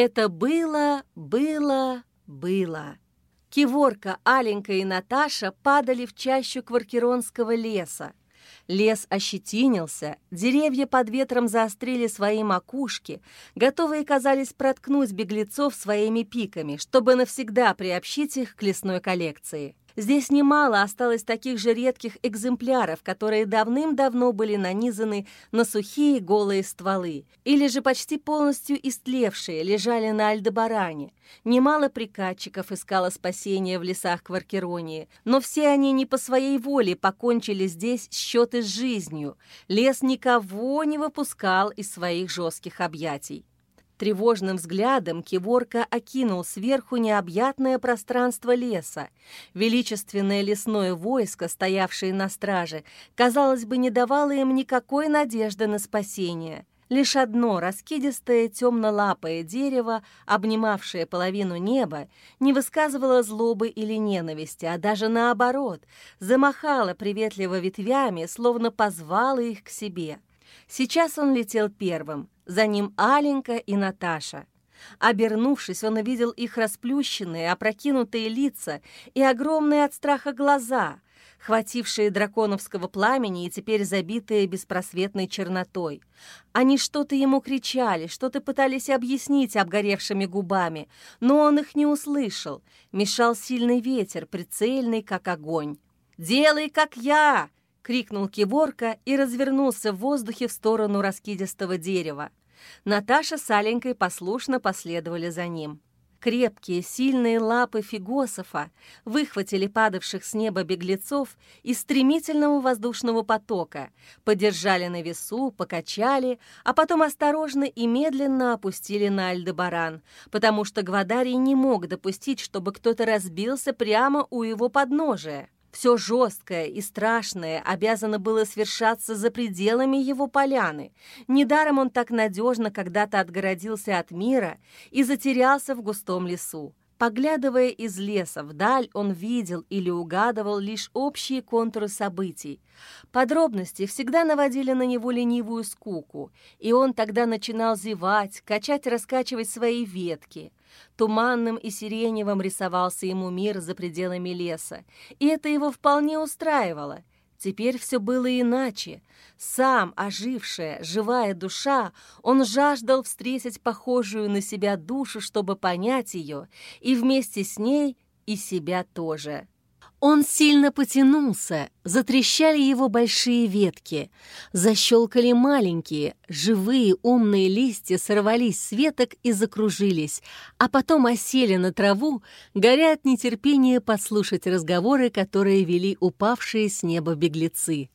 Это было, было, было. Киворка, Аленька и Наташа падали в чащу кваркеронского леса. Лес ощетинился, деревья под ветром заострили свои макушки, готовые казались проткнуть беглецов своими пиками, чтобы навсегда приобщить их к лесной коллекции. Здесь немало осталось таких же редких экземпляров, которые давным-давно были нанизаны на сухие голые стволы, или же почти полностью истлевшие лежали на Альдебаране. Немало прикатчиков искало спасения в лесах Кваркеронии, но все они не по своей воле покончили здесь счеты с жизнью. Лес никого не выпускал из своих жестких объятий. Тревожным взглядом Киворка окинул сверху необъятное пространство леса. Величественное лесное войско, стоявшее на страже, казалось бы, не давало им никакой надежды на спасение. Лишь одно раскидистое темно-лапое дерево, обнимавшее половину неба, не высказывало злобы или ненависти, а даже наоборот, замахало приветливо ветвями, словно позвало их к себе. Сейчас он летел первым — за ним Аленька и Наташа. Обернувшись, он увидел их расплющенные, опрокинутые лица и огромные от страха глаза, хватившие драконовского пламени и теперь забитые беспросветной чернотой. Они что-то ему кричали, что-то пытались объяснить обгоревшими губами, но он их не услышал. Мешал сильный ветер, прицельный, как огонь. «Делай, как я!» — крикнул Киворка и развернулся в воздухе в сторону раскидистого дерева. Наташа с Аленькой послушно последовали за ним. Крепкие, сильные лапы фигософа выхватили падавших с неба беглецов из стремительного воздушного потока, подержали на весу, покачали, а потом осторожно и медленно опустили на Альдебаран, потому что Гвадарий не мог допустить, чтобы кто-то разбился прямо у его подножия. Все жесткое и страшное обязано было свершаться за пределами его поляны. Недаром он так надежно когда-то отгородился от мира и затерялся в густом лесу. Поглядывая из леса вдаль, он видел или угадывал лишь общие контуры событий. Подробности всегда наводили на него ленивую скуку, и он тогда начинал зевать, качать и раскачивать свои ветки. Туманным и сиреневым рисовался ему мир за пределами леса, и это его вполне устраивало. Теперь все было иначе. Сам, ожившая, живая душа, он жаждал встретить похожую на себя душу, чтобы понять ее, и вместе с ней и себя тоже. Он сильно потянулся, затрещали его большие ветки, защелкали маленькие, живые умные листья сорвались с веток и закружились, а потом осели на траву, горя от нетерпения послушать разговоры, которые вели упавшие с неба беглецы.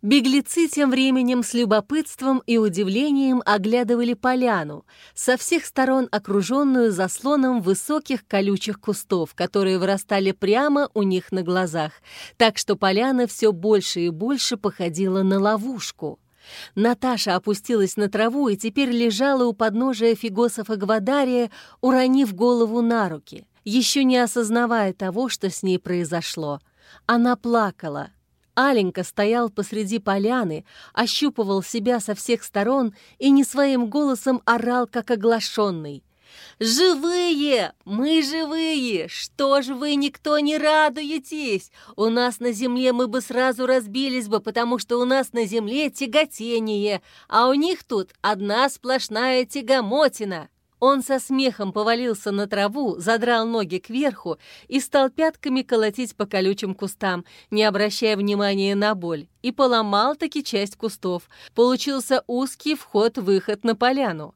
Беглецы тем временем с любопытством и удивлением оглядывали поляну, со всех сторон окруженную заслоном высоких колючих кустов, которые вырастали прямо у них на глазах, так что поляна все больше и больше походила на ловушку. Наташа опустилась на траву и теперь лежала у подножия фигосов Гвадария, уронив голову на руки, еще не осознавая того, что с ней произошло. Она плакала — Аленька стоял посреди поляны, ощупывал себя со всех сторон и не своим голосом орал, как оглашенный. «Живые! Мы живые! Что ж вы никто не радуетесь? У нас на земле мы бы сразу разбились бы, потому что у нас на земле тяготение, а у них тут одна сплошная тягомотина!» Он со смехом повалился на траву, задрал ноги кверху и стал пятками колотить по колючим кустам, не обращая внимания на боль, и поломал-таки часть кустов. Получился узкий вход-выход на поляну.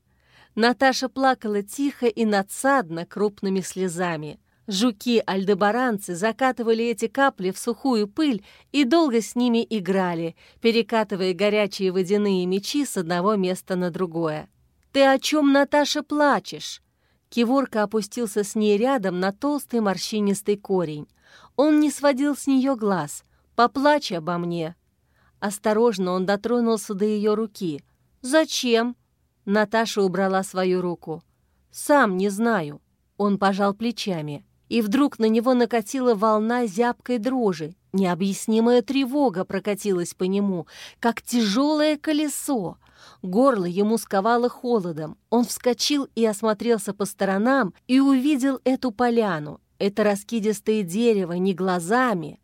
Наташа плакала тихо и надсадно крупными слезами. Жуки-альдебаранцы закатывали эти капли в сухую пыль и долго с ними играли, перекатывая горячие водяные мечи с одного места на другое. «Ты о чем, Наташа, плачешь?» Киворка опустился с ней рядом на толстый морщинистый корень. Он не сводил с нее глаз. «Поплачь обо мне». Осторожно он дотронулся до ее руки. «Зачем?» Наташа убрала свою руку. «Сам не знаю». Он пожал плечами. И вдруг на него накатила волна зябкой дрожи. Необъяснимая тревога прокатилась по нему, как тяжелое колесо. Горло ему сковало холодом. Он вскочил и осмотрелся по сторонам и увидел эту поляну. Это раскидистое дерево не глазами.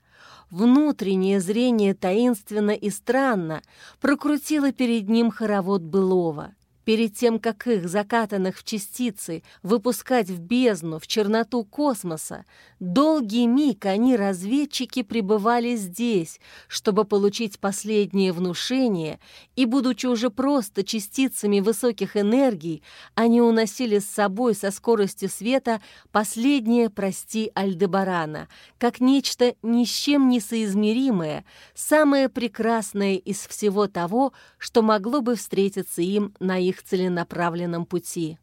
Внутреннее зрение таинственно и странно прокрутило перед ним хоровод былого. Перед тем, как их, закатанных в частицы, выпускать в бездну, в черноту космоса, долгий миг они, разведчики, пребывали здесь, чтобы получить последнее внушение, и, будучи уже просто частицами высоких энергий, они уносили с собой со скоростью света последнее «прости Альдебарана», как нечто ни с чем не соизмеримое, самое прекрасное из всего того, что могло бы встретиться им на их их целенаправленном пути.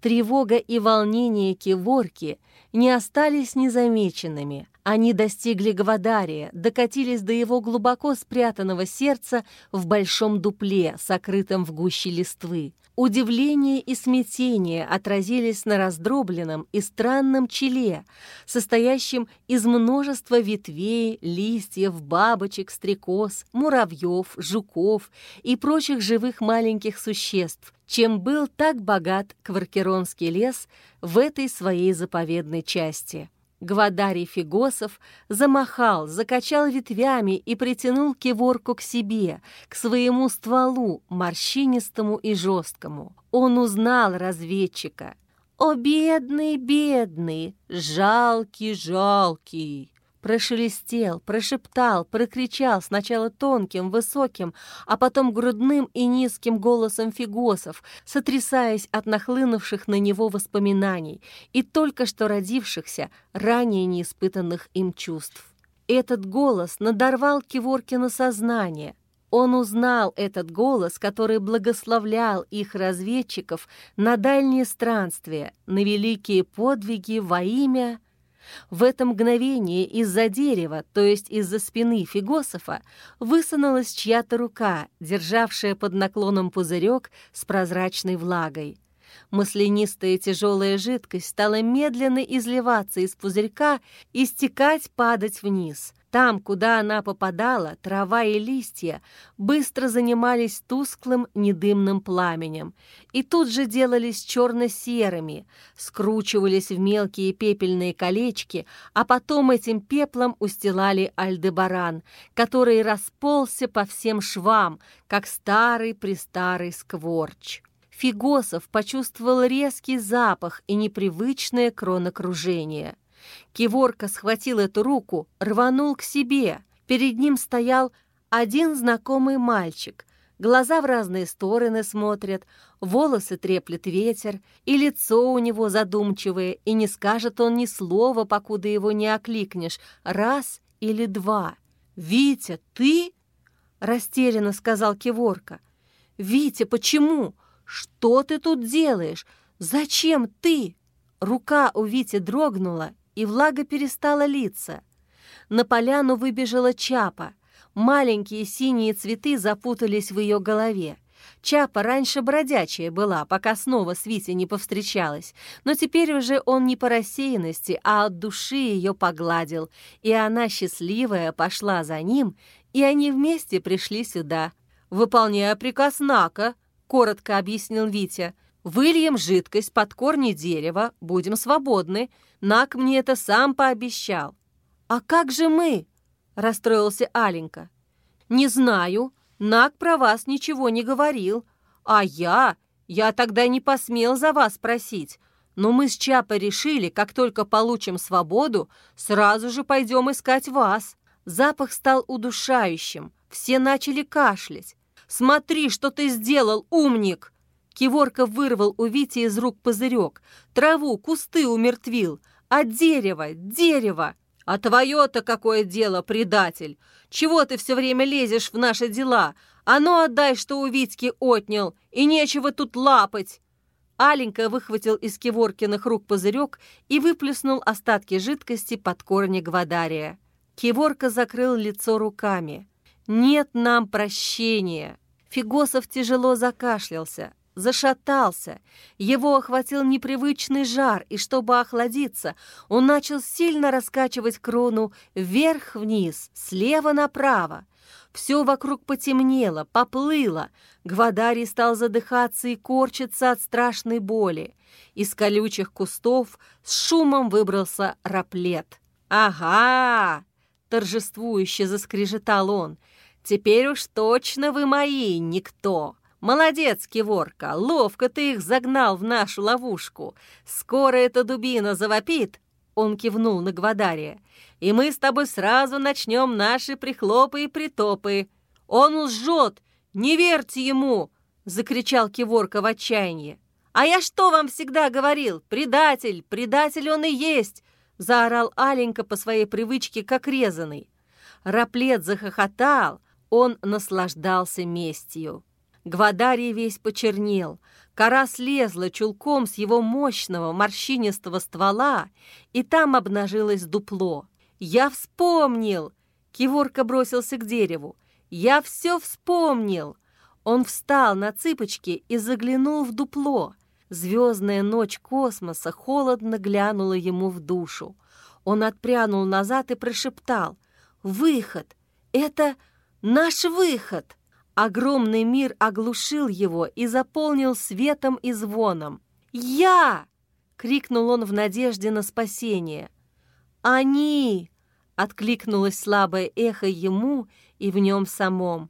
Тревога и волнение Киворки не остались незамеченными. Они достигли Гвадария, докатились до его глубоко спрятанного сердца в большом дупле, сокрытом в гуще листвы. Удивление и смятение отразились на раздробленном и странном челе, состоящем из множества ветвей, листьев, бабочек, стрекоз, муравьев, жуков и прочих живых маленьких существ, чем был так богат Кваркеронский лес в этой своей заповедной части. Гвадарий Фигосов замахал, закачал ветвями и притянул киворку к себе, к своему стволу, морщинистому и жесткому. Он узнал разведчика. «О, бедный, бедный, жалкий, жалкий!» Прошелестел, прошептал, прокричал сначала тонким, высоким, а потом грудным и низким голосом фигосов, сотрясаясь от нахлынувших на него воспоминаний и только что родившихся, ранее неиспытанных им чувств. Этот голос надорвал Киворкина сознание. Он узнал этот голос, который благословлял их разведчиков на дальние странствия, на великие подвиги во имя в это мгновение из-за дерева, то есть из-за спины Фигософа, высунулась чья-то рука, державшая под наклоном пузырек с прозрачной влагой. Маслянистая тяжелая жидкость стала медленно изливаться из пузырька и стекать, падать вниз — там, куда она попадала, трава и листья быстро занимались тусклым недымным пламенем и тут же делались черно-серыми, скручивались в мелкие пепельные колечки, а потом этим пеплом устилали альдебаран, который расползся по всем швам, как старый-престарый скворч. Фигосов почувствовал резкий запах и непривычное кронокружение — Киворка схватил эту руку, рванул к себе. Перед ним стоял один знакомый мальчик. Глаза в разные стороны смотрят, волосы треплет ветер, и лицо у него задумчивое, и не скажет он ни слова, покуда его не окликнешь, раз или два. «Витя, ты?» — растерянно сказал Киворка. «Витя, почему? Что ты тут делаешь? Зачем ты?» Рука у Вити дрогнула, и влага перестала литься. На поляну выбежала Чапа. Маленькие синие цветы запутались в ее голове. Чапа раньше бродячая была, пока снова с Витей не повстречалась, но теперь уже он не по рассеянности, а от души ее погладил, и она, счастливая, пошла за ним, и они вместе пришли сюда. «Выполняя приказ Нака», — коротко объяснил Витя, «выльем жидкость под корни дерева, будем свободны», Нак мне это сам пообещал. А как же мы? Расстроился Аленька. Не знаю. Нак про вас ничего не говорил. А я? Я тогда не посмел за вас просить. Но мы с Чапой решили, как только получим свободу, сразу же пойдем искать вас. Запах стал удушающим. Все начали кашлять. «Смотри, что ты сделал, умник!» Киворка вырвал у Вити из рук пузырек. Траву, кусты умертвил а дерево, дерево. А твое-то какое дело, предатель? Чего ты все время лезешь в наши дела? А ну отдай, что у Витьки отнял, и нечего тут лапать!» Аленька выхватил из Киворкиных рук пузырек и выплеснул остатки жидкости под корни Гвадария. Киворка закрыл лицо руками. «Нет нам прощения!» Фигосов тяжело закашлялся. Зашатался. Его охватил непривычный жар, и чтобы охладиться, он начал сильно раскачивать крону вверх-вниз, слева направо. Все вокруг потемнело, поплыло. Гвадарий стал задыхаться и корчиться от страшной боли. Из колючих кустов с шумом выбрался раплет. «Ага!» — торжествующе заскрежетал он. «Теперь уж точно вы мои, никто!» «Молодец, Киворка, ловко ты их загнал в нашу ловушку. Скоро эта дубина завопит, он кивнул на Гвадария. «И мы с тобой сразу начнем наши прихлопы и притопы. Он лжет! Не верьте ему!» — закричал Киворка в отчаянии. «А я что вам всегда говорил? Предатель! Предатель он и есть!» — заорал Аленька по своей привычке, как резанный. Раплет захохотал, он наслаждался местью. Гвадарий весь почернел, кора слезла чулком с его мощного морщинистого ствола, и там обнажилось дупло. «Я вспомнил!» Киворка бросился к дереву. «Я все вспомнил!» Он встал на цыпочки и заглянул в дупло. Звездная ночь космоса холодно глянула ему в душу. Он отпрянул назад и прошептал. «Выход! Это наш выход!» Огромный мир оглушил его и заполнил светом и звоном. «Я!» — крикнул он в надежде на спасение. «Они!» — откликнулось слабое эхо ему и в нем самом.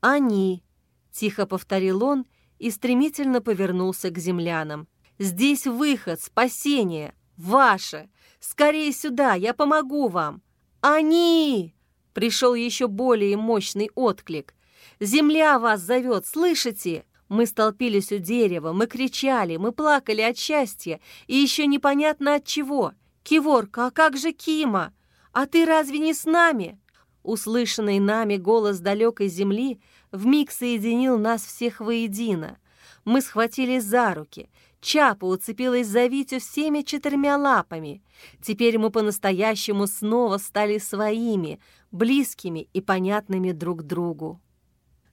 «Они!» — тихо повторил он и стремительно повернулся к землянам. «Здесь выход, спасение! Ваше! Скорее сюда, я помогу вам!» «Они!» — пришел еще более мощный отклик. Земля вас зовет, слышите?» Мы столпились у дерева, мы кричали, мы плакали от счастья, и еще непонятно от чего. «Киворка, а как же Кима? А ты разве не с нами?» Услышанный нами голос далекой земли вмиг соединил нас всех воедино. Мы схватились за руки. Чапа уцепилась за Витю всеми четырьмя лапами. Теперь мы по-настоящему снова стали своими, близкими и понятными друг другу.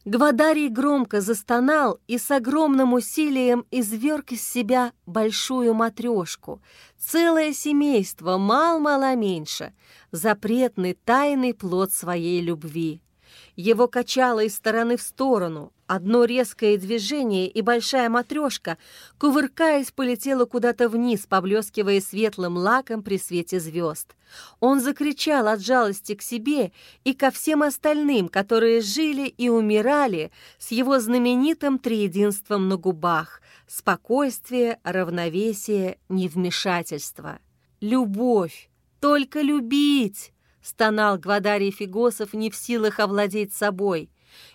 Гвадарий громко застонал и с огромным усилием изверг из себя большую матрешку. Целое семейство, мал-мало меньше, запретный тайный плод своей любви. Его качало из стороны в сторону. Одно резкое движение, и большая матрешка, кувыркаясь, полетела куда-то вниз, поблескивая светлым лаком при свете звезд. Он закричал от жалости к себе и ко всем остальным, которые жили и умирали с его знаменитым триединством на губах — спокойствие, равновесие, невмешательство. Любовь, только любить! Стонал Гвадарий Фигосов, не в силах овладеть собой.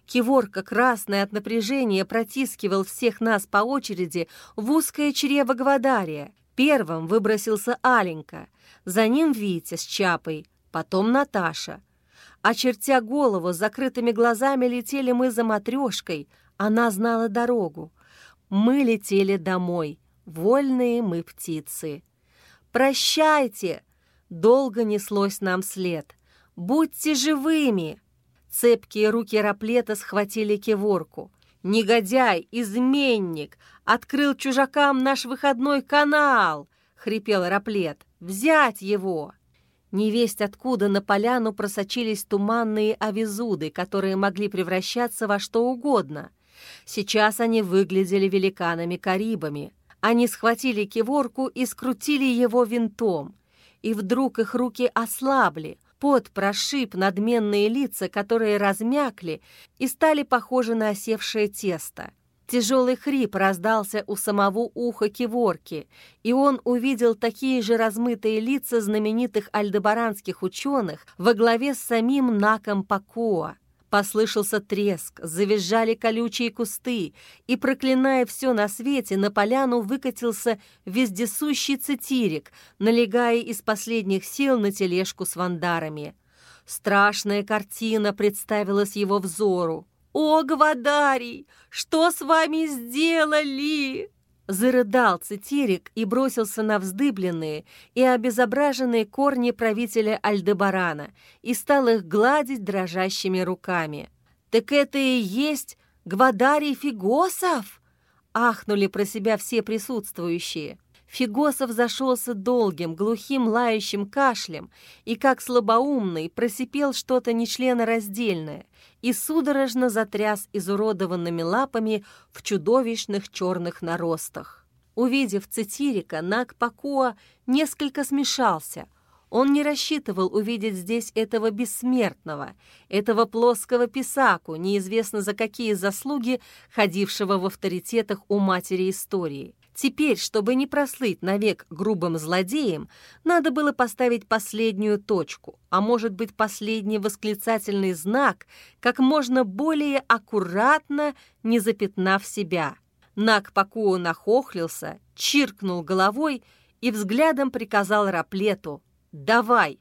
Киворка, красный от напряжения, протискивал всех нас по очереди в узкое чрево Гвадария. Первым выбросился Аленька, за ним Витя с Чапой, потом Наташа. Очертя голову, с закрытыми глазами летели мы за матрешкой, она знала дорогу. Мы летели домой, вольные мы птицы. «Прощайте!» Долго неслось нам след. «Будьте живыми!» Цепкие руки Раплета схватили кеворку. «Негодяй, изменник! Открыл чужакам наш выходной канал!» — хрипел Раплет. «Взять его!» Невесть откуда на поляну просочились туманные авизуды, которые могли превращаться во что угодно. Сейчас они выглядели великанами-карибами. Они схватили киворку и скрутили его винтом и вдруг их руки ослабли, пот прошиб надменные лица, которые размякли и стали похожи на осевшее тесто. Тяжелый хрип раздался у самого уха Киворки, и он увидел такие же размытые лица знаменитых альдебаранских ученых во главе с самим Наком Пакуа. Послышался треск, завизжали колючие кусты, и, проклиная все на свете, на поляну выкатился вездесущий цитирик, налегая из последних сил на тележку с вандарами. Страшная картина представилась его взору. «О, Гвадарий, что с вами сделали?» Зарыдал цитирик и бросился на вздыбленные и обезображенные корни правителя Альдебарана и стал их гладить дрожащими руками. «Так это и есть Гвадарий Фигосов?» ахнули про себя все присутствующие. Фигосов зашелся долгим, глухим, лающим кашлем и, как слабоумный, просипел что-то нечленораздельное и судорожно затряс изуродованными лапами в чудовищных черных наростах. Увидев Цитирика, Наг Пакуа несколько смешался. Он не рассчитывал увидеть здесь этого бессмертного, этого плоского писаку, неизвестно за какие заслуги, ходившего в авторитетах у матери истории. Теперь, чтобы не прослыть навек грубым злодеем, надо было поставить последнюю точку, а может быть последний восклицательный знак, как можно более аккуратно, не запятнав себя. Нак Пакуо нахохлился, чиркнул головой и взглядом приказал Раплету «Давай!»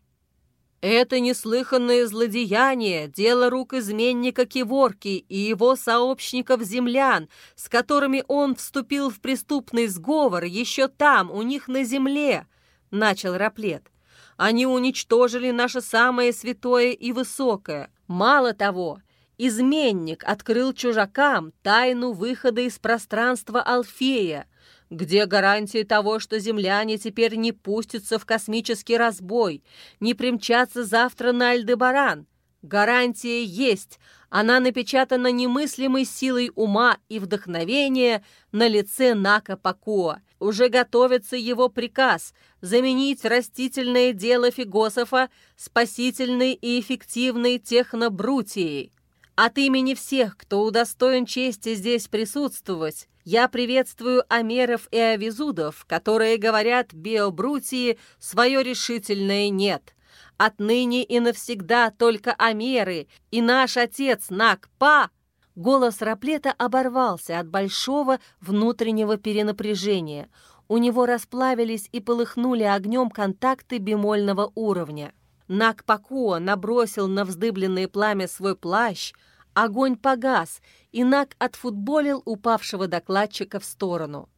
Это неслыханное злодеяние, дело рук изменника Киворки и его сообщников-землян, с которыми он вступил в преступный сговор еще там, у них на земле, — начал Раплет. Они уничтожили наше самое святое и высокое. Мало того, изменник открыл чужакам тайну выхода из пространства Алфея — где гарантии того, что земляне теперь не пустятся в космический разбой, не примчатся завтра на Альдебаран? Гарантия есть. Она напечатана немыслимой силой ума и вдохновения на лице Нака Пакуа. Уже готовится его приказ заменить растительное дело Фигософа спасительной и эффективной технобрутией. От имени всех, кто удостоен чести здесь присутствовать, я приветствую амеров и авизудов, которые говорят биобрутии свое решительное «нет». Отныне и навсегда только амеры и наш отец Накпа. Голос Раплета оборвался от большого внутреннего перенапряжения. У него расплавились и полыхнули огнем контакты бемольного уровня. Накпакуа набросил на вздыбленное пламя свой плащ, Огонь погас, и Нак отфутболил упавшего докладчика в сторону.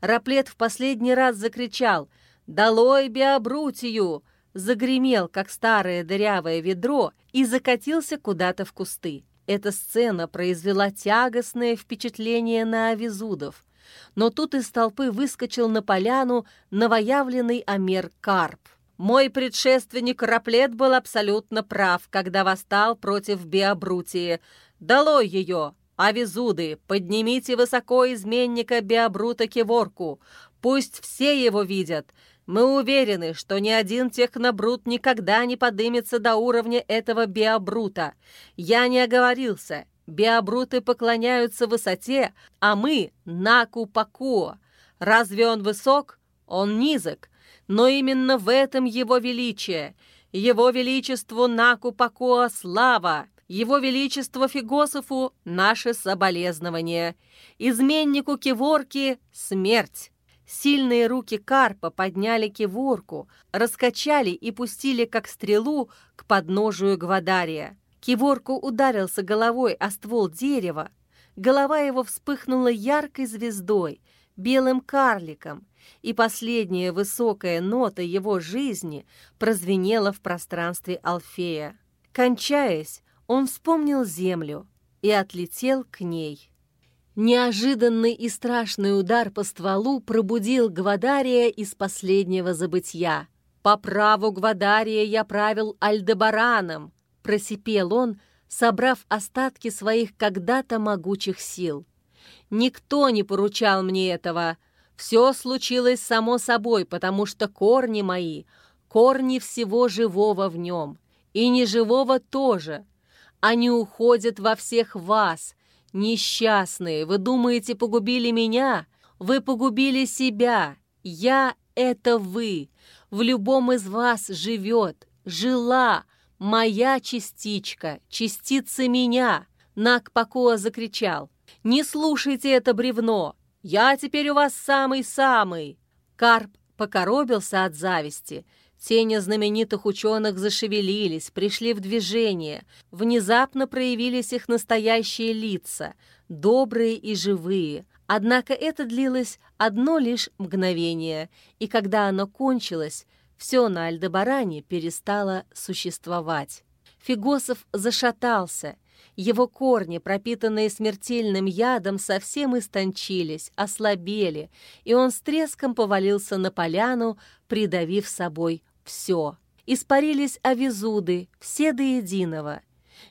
Раплет в последний раз закричал «Долой биобрутию!» загремел, как старое дырявое ведро, и закатился куда-то в кусты. Эта сцена произвела тягостное впечатление на авизудов. Но тут из толпы выскочил на поляну новоявленный Амер Карп. Мой предшественник Раплет был абсолютно прав, когда восстал против биобрутии. Долой ее! Авизуды, поднимите высоко изменника биобрута Кеворку. Пусть все его видят. Мы уверены, что ни один технобрут никогда не подымется до уровня этого биобрута. Я не оговорился. Биобруты поклоняются высоте, а мы — Наку-Пакуо. Разве он высок? Он низок но именно в этом его величие. Его величеству Наку-Пакуа слава, его величество Фигософу наше соболезнование, изменнику Киворки смерть. Сильные руки Карпа подняли Киворку, раскачали и пустили, как стрелу, к подножию Гвадария. Киворку ударился головой о ствол дерева. Голова его вспыхнула яркой звездой, белым карликом, и последняя высокая нота его жизни прозвенела в пространстве Алфея. Кончаясь, он вспомнил землю и отлетел к ней. Неожиданный и страшный удар по стволу пробудил Гвадария из последнего забытья. «По праву Гвадария я правил Альдебараном», — просипел он, собрав остатки своих когда-то могучих сил. «Никто не поручал мне этого», все случилось само собой, потому что корни мои, корни всего живого в нем, и неживого тоже. Они уходят во всех вас, несчастные. Вы думаете, погубили меня? Вы погубили себя. Я — это вы. В любом из вас живет, жила моя частичка, частица меня. Накпакоа закричал. «Не слушайте это бревно! Я теперь у вас самый-самый!» Карп покоробился от зависти. Тени знаменитых ученых зашевелились, пришли в движение. Внезапно проявились их настоящие лица, добрые и живые. Однако это длилось одно лишь мгновение, и когда оно кончилось, все на Альдебаране перестало существовать. Фигосов зашатался, Его корни, пропитанные смертельным ядом, совсем истончились, ослабели, и он с треском повалился на поляну, придавив собой все. Испарились авизуды, все до единого.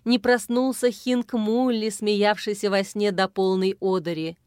Не проснулся Хинг Мулли, смеявшийся во сне до полной одери.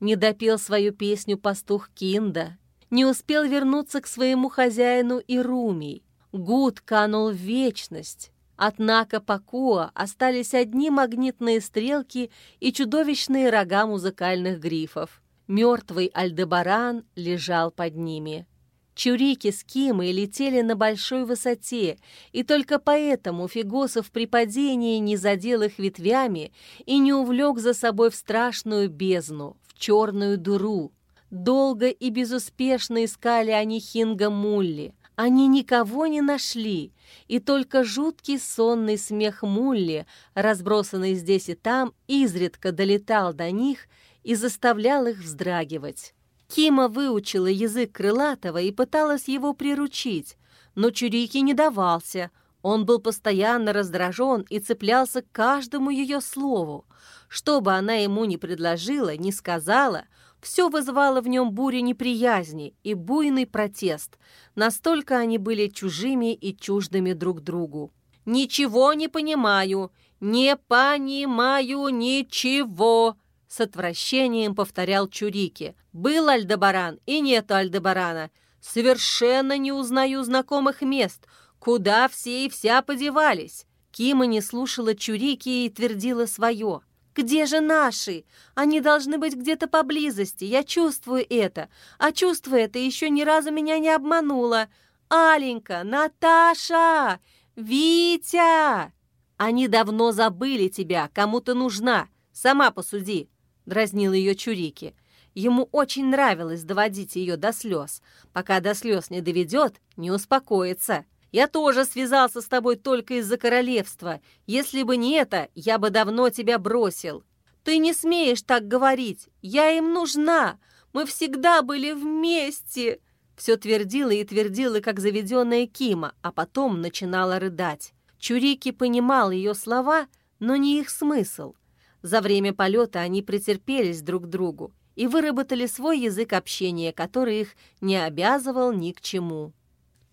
Не допел свою песню пастух Кинда. Не успел вернуться к своему хозяину и Руми. Гуд канул в вечность. Однако Пакуа остались одни магнитные стрелки и чудовищные рога музыкальных грифов. Мертвый Альдебаран лежал под ними. Чурики с Кимой летели на большой высоте, и только поэтому Фигосов при падении не задел их ветвями и не увлек за собой в страшную бездну, в черную дуру. Долго и безуспешно искали они Хинга Мулли. Они никого не нашли, и только жуткий сонный смех Мулли, разбросанный здесь и там, изредка долетал до них и заставлял их вздрагивать. Кима выучила язык крылатого и пыталась его приручить, но Чурики не давался. Он был постоянно раздражен и цеплялся к каждому ее слову. Что бы она ему ни предложила, ни сказала, все вызывало в нем бурю неприязни и буйный протест. Настолько они были чужими и чуждыми друг другу. «Ничего не понимаю! Не понимаю ничего!» С отвращением повторял Чурики. «Был Альдебаран и нет Альдебарана. Совершенно не узнаю знакомых мест. Куда все и вся подевались?» Кима не слушала Чурики и твердила свое. «Где же наши? Они должны быть где-то поблизости. Я чувствую это. А чувство это еще ни разу меня не обмануло. Аленька, Наташа, Витя! Они давно забыли тебя, кому ты нужна. Сама посуди. — дразнил ее Чурики. Ему очень нравилось доводить ее до слез. Пока до слез не доведет, не успокоится. Я тоже связался с тобой только из-за королевства. Если бы не это, я бы давно тебя бросил. Ты не смеешь так говорить. Я им нужна. Мы всегда были вместе. Все твердила и твердила, как заведенная Кима, а потом начинала рыдать. Чурики понимал ее слова, но не их смысл. За время полета они претерпелись друг к другу и выработали свой язык общения, который их не обязывал ни к чему.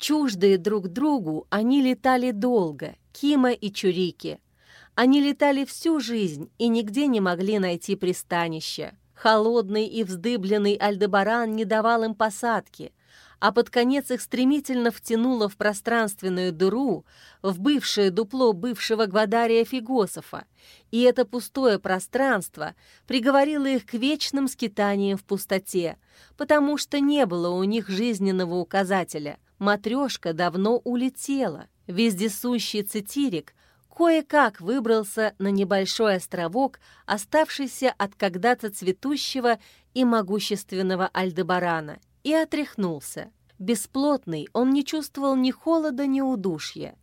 Чуждые друг другу, они летали долго, Кима и Чурики. Они летали всю жизнь и нигде не могли найти пристанище. Холодный и вздыбленный Альдебаран не давал им посадки, а под конец их стремительно втянуло в пространственную дыру, в бывшее дупло бывшего Гвадария Фигософа, и это пустое пространство приговорило их к вечным скитаниям в пустоте, потому что не было у них жизненного указателя. Матрешка давно улетела. Вездесущий цитирик кое-как выбрался на небольшой островок, оставшийся от когда-то цветущего и могущественного Альдебарана — и отряхнулся. Бесплотный, он не чувствовал ни холода, ни удушья.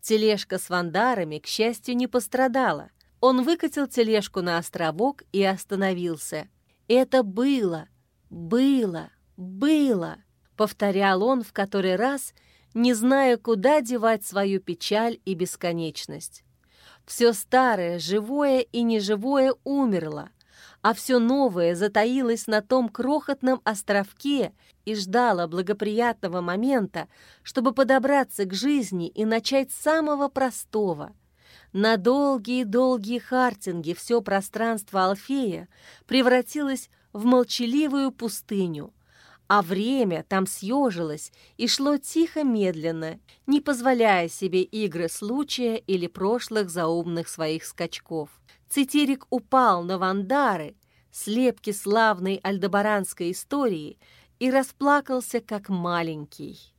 Тележка с вандарами, к счастью, не пострадала. Он выкатил тележку на островок и остановился. «Это было, было, было», — повторял он в который раз, не зная, куда девать свою печаль и бесконечность. Все старое, живое и неживое умерло, а все новое затаилось на том крохотном островке и ждало благоприятного момента, чтобы подобраться к жизни и начать с самого простого. На долгие-долгие хартинги все пространство Алфея превратилось в молчаливую пустыню, а время там съежилось и шло тихо-медленно, не позволяя себе игры случая или прошлых заумных своих скачков. Цитирик упал на Вандары, слепки славной альдебаранской истории, и расплакался как маленький.